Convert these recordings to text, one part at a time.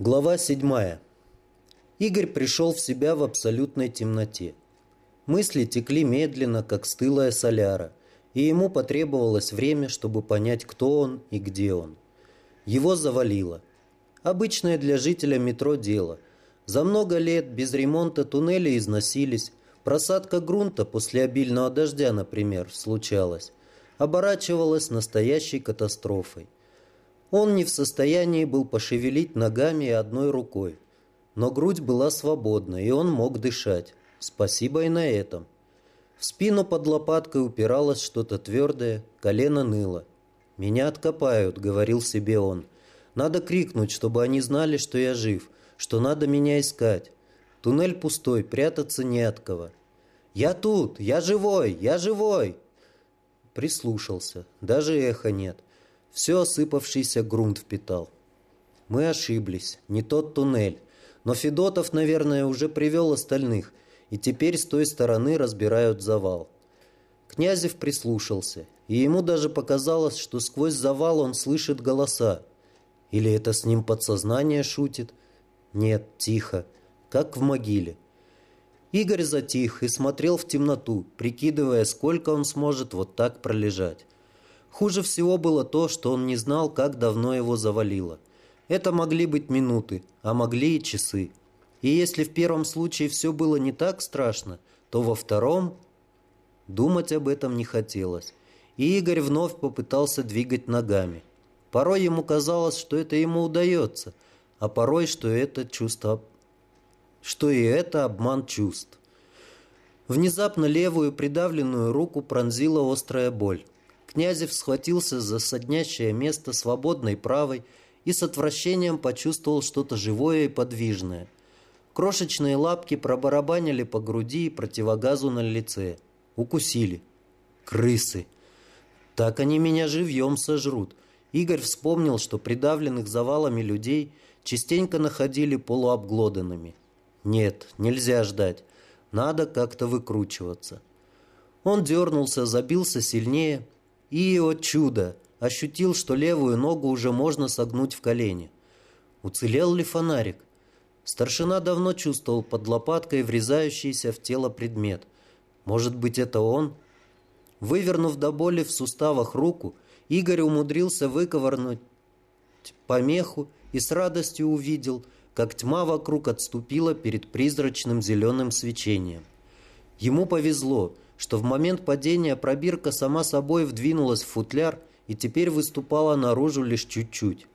Глава седьмая. Игорь пришел в себя в абсолютной темноте. Мысли текли медленно, как стылая соляра, и ему потребовалось время, чтобы понять, кто он и где он. Его завалило. Обычное для жителя метро дело. За много лет без ремонта туннели износились, просадка грунта после обильного дождя, например, случалась, оборачивалась настоящей катастрофой. Он не в состоянии был пошевелить ногами и одной рукой. Но грудь была свободна, и он мог дышать. Спасибо и на этом. В спину под лопаткой упиралось что-то твердое, колено ныло. «Меня откопают», — говорил себе он. «Надо крикнуть, чтобы они знали, что я жив, что надо меня искать. Туннель пустой, прятаться не от кого». «Я тут! Я живой! Я живой!» Прислушался. Даже эха нет. Все осыпавшийся грунт впитал. Мы ошиблись. Не тот туннель. Но Федотов, наверное, уже привел остальных, и теперь с той стороны разбирают завал. Князев прислушался, и ему даже показалось, что сквозь завал он слышит голоса. Или это с ним подсознание шутит? Нет, тихо, как в могиле. Игорь затих и смотрел в темноту, прикидывая, сколько он сможет вот так пролежать. Хуже всего было то, что он не знал, как давно его завалило. Это могли быть минуты, а могли и часы. И если в первом случае все было не так страшно, то во втором думать об этом не хотелось. И Игорь вновь попытался двигать ногами. Порой ему казалось, что это ему удается, а порой, что это чувство, что и это обман чувств. Внезапно левую придавленную руку пронзила острая боль. Князев схватился за соднящее место свободной правой и с отвращением почувствовал что-то живое и подвижное. Крошечные лапки пробарабанили по груди и противогазу на лице. Укусили. Крысы. Так они меня живьем сожрут. Игорь вспомнил, что придавленных завалами людей частенько находили полуобглоданными. Нет, нельзя ждать. Надо как-то выкручиваться. Он дернулся, забился сильнее – и, о чудо, ощутил, что левую ногу уже можно согнуть в колени. Уцелел ли фонарик? Старшина давно чувствовал под лопаткой врезающийся в тело предмет. Может быть, это он? Вывернув до боли в суставах руку, Игорь умудрился выковырнуть помеху и с радостью увидел, как тьма вокруг отступила перед призрачным зеленым свечением. Ему повезло – что в момент падения пробирка сама собой вдвинулась в футляр и теперь выступала наружу лишь чуть-чуть.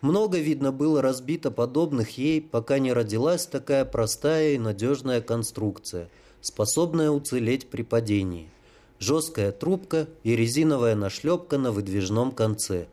Много, видно, было разбито подобных ей, пока не родилась такая простая и надежная конструкция, способная уцелеть при падении. Жесткая трубка и резиновая нашлепка на выдвижном конце.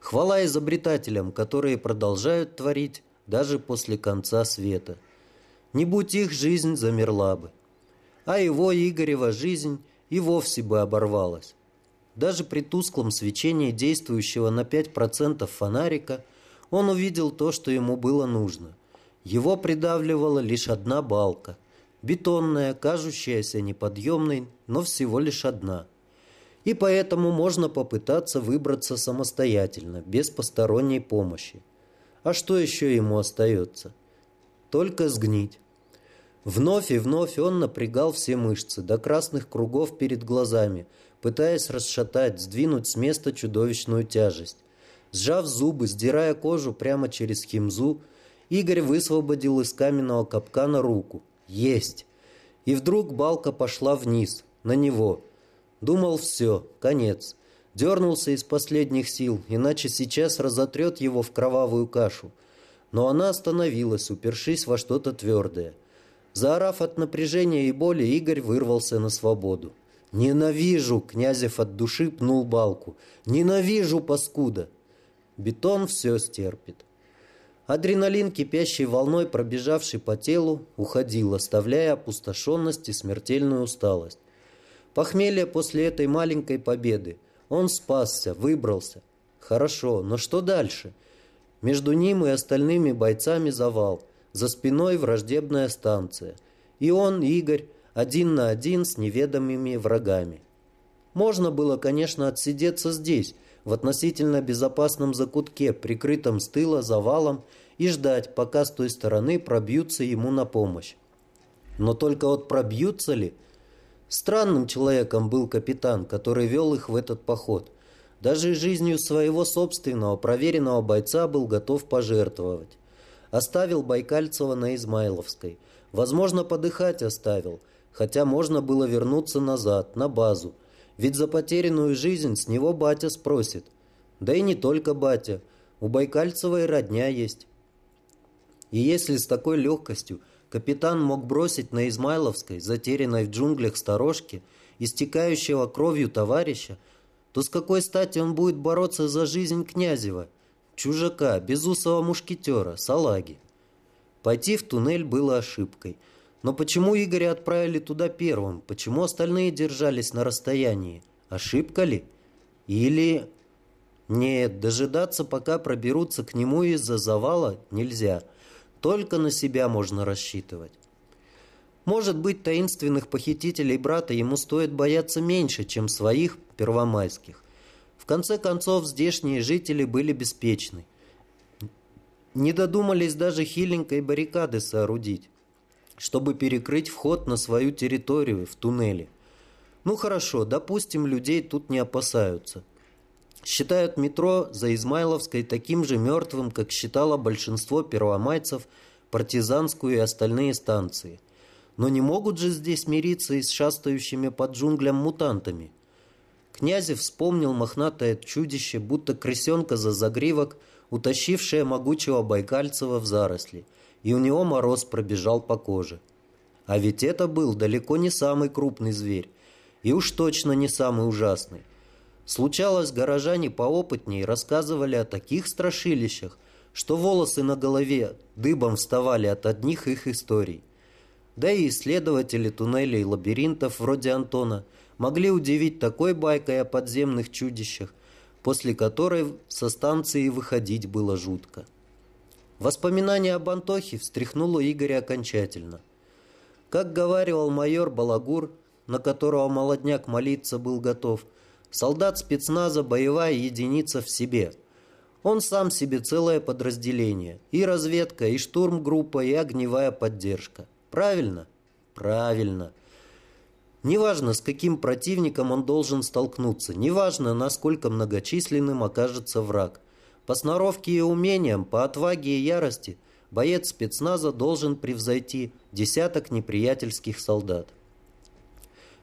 Хвала изобретателям, которые продолжают творить даже после конца света. Не будь их, жизнь замерла бы а его Игорева жизнь и вовсе бы оборвалась. Даже при тусклом свечении действующего на 5% фонарика он увидел то, что ему было нужно. Его придавливала лишь одна балка, бетонная, кажущаяся неподъемной, но всего лишь одна. И поэтому можно попытаться выбраться самостоятельно, без посторонней помощи. А что еще ему остается? Только сгнить. Вновь и вновь он напрягал все мышцы до красных кругов перед глазами, пытаясь расшатать, сдвинуть с места чудовищную тяжесть. Сжав зубы, сдирая кожу прямо через химзу, Игорь высвободил из каменного капкана руку. Есть! И вдруг балка пошла вниз, на него. Думал, все, конец. Дернулся из последних сил, иначе сейчас разотрет его в кровавую кашу. Но она остановилась, упершись во что-то твердое. Заорав от напряжения и боли, Игорь вырвался на свободу. «Ненавижу!» — Князев от души пнул балку. «Ненавижу, паскуда!» Бетон все стерпит. Адреналин, кипящей волной, пробежавший по телу, уходил, оставляя опустошенность и смертельную усталость. Похмелье после этой маленькой победы. Он спасся, выбрался. Хорошо, но что дальше? Между ним и остальными бойцами завал. За спиной враждебная станция. И он, Игорь, один на один с неведомыми врагами. Можно было, конечно, отсидеться здесь, в относительно безопасном закутке, прикрытом с тыла завалом, и ждать, пока с той стороны пробьются ему на помощь. Но только вот пробьются ли? Странным человеком был капитан, который вел их в этот поход. Даже жизнью своего собственного проверенного бойца был готов пожертвовать. Оставил Байкальцева на Измайловской. Возможно, подыхать оставил, хотя можно было вернуться назад, на базу. Ведь за потерянную жизнь с него батя спросит. Да и не только батя. У Байкальцева и родня есть. И если с такой легкостью капитан мог бросить на Измайловской, затерянной в джунглях сторожки, истекающего кровью товарища, то с какой стати он будет бороться за жизнь Князева, чужака, безусого мушкетера, салаги? Пойти в туннель было ошибкой. Но почему Игоря отправили туда первым? Почему остальные держались на расстоянии? Ошибка ли? Или... Нет, дожидаться, пока проберутся к нему из-за завала, нельзя – только на себя можно рассчитывать. Может быть, таинственных похитителей брата ему стоит бояться меньше, чем своих первомайских. Конце концов, здешние жители были беспечны. Не додумались даже хиленькой баррикады соорудить, чтобы перекрыть вход на свою территорию в туннеле. Ну хорошо, допустим, людей тут не опасаются – считают метро за Измайловской таким же мертвым, как считало большинство первомайцев партизанскую и остальные станции. Но не могут же здесь мириться и с шастающими под джунглям мутантами. Князев вспомнил мохнатое чудище, будто крысенка за загривок, утащившее могучего Байкальцева в заросли, и у него мороз пробежал по коже. А ведь это был далеко не самый крупный зверь, и уж точно не самый ужасный. Случалось, горожане поопытнее рассказывали о таких страшилищах, что волосы на голове дыбом вставали от одних их историй. Да и исследователи туннелей и лабиринтов вроде Антона могли удивить такой байкой о подземных чудищах, после которой со станции выходить было жутко. Воспоминание об Антохе встряхнуло Игоря окончательно. Как говаривал майор Балагур, на которого молодняк молиться был готов – Солдат спецназа – боевая единица в себе. Он сам себе целое подразделение. И разведка, и штурмгруппа, и огневая поддержка. Правильно? Правильно. Неважно, с каким противником он должен столкнуться, неважно, насколько многочисленным окажется враг. По сноровке и умениям, по отваге и ярости боец спецназа должен превзойти десяток неприятельских солдат.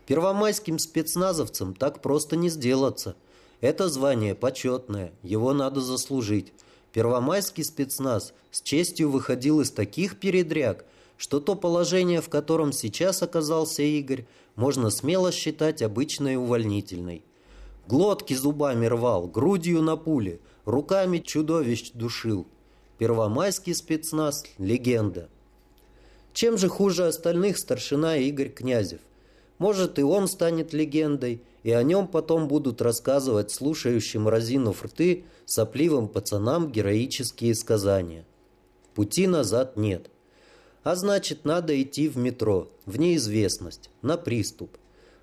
Первомайским спецназовцам так просто не сделаться. Это звание почетное, его надо заслужить. Первомайский спецназ с честью выходил из таких передряг, что то положение, в котором сейчас оказался Игорь, можно смело считать обычной увольнительной. Глотки зубами рвал, грудью на пуле, руками чудовищ душил. Первомайский спецназ – легенда. Чем же хуже остальных старшина Игорь Князев – может, и он станет легендой, и о нем потом будут рассказывать слушающим разинув рты сопливым пацанам героические сказания. Пути назад нет. А значит, надо идти в метро, в неизвестность, на приступ.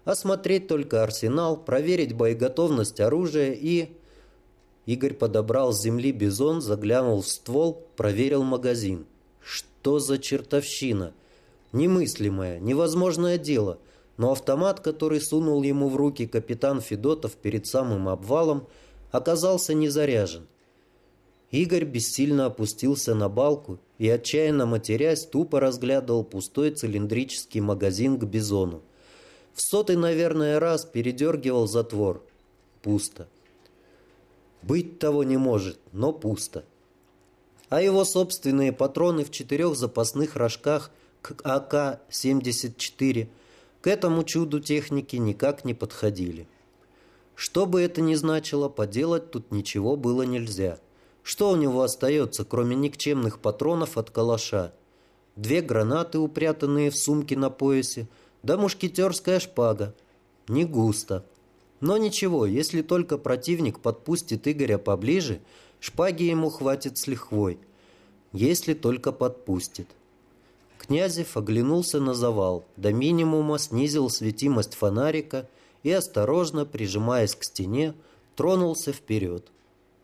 Осмотреть только арсенал, проверить боеготовность оружия и... Игорь подобрал с земли бизон, заглянул в ствол, проверил магазин. Что за чертовщина? Немыслимое, невозможное дело – но автомат, который сунул ему в руки капитан Федотов перед самым обвалом, оказался не заряжен. Игорь бессильно опустился на балку и, отчаянно матерясь, тупо разглядывал пустой цилиндрический магазин к бизону. В сотый, наверное, раз передергивал затвор. Пусто. Быть того не может, но пусто. А его собственные патроны в четырех запасных рожках к АК-74 – к этому чуду техники никак не подходили. Что бы это ни значило, поделать тут ничего было нельзя. Что у него остается, кроме никчемных патронов от калаша? Две гранаты, упрятанные в сумке на поясе, да мушкетерская шпага. Не густо. Но ничего, если только противник подпустит Игоря поближе, шпаги ему хватит с лихвой. Если только подпустит. Князев оглянулся на завал, до минимума снизил светимость фонарика и, осторожно прижимаясь к стене, тронулся вперед.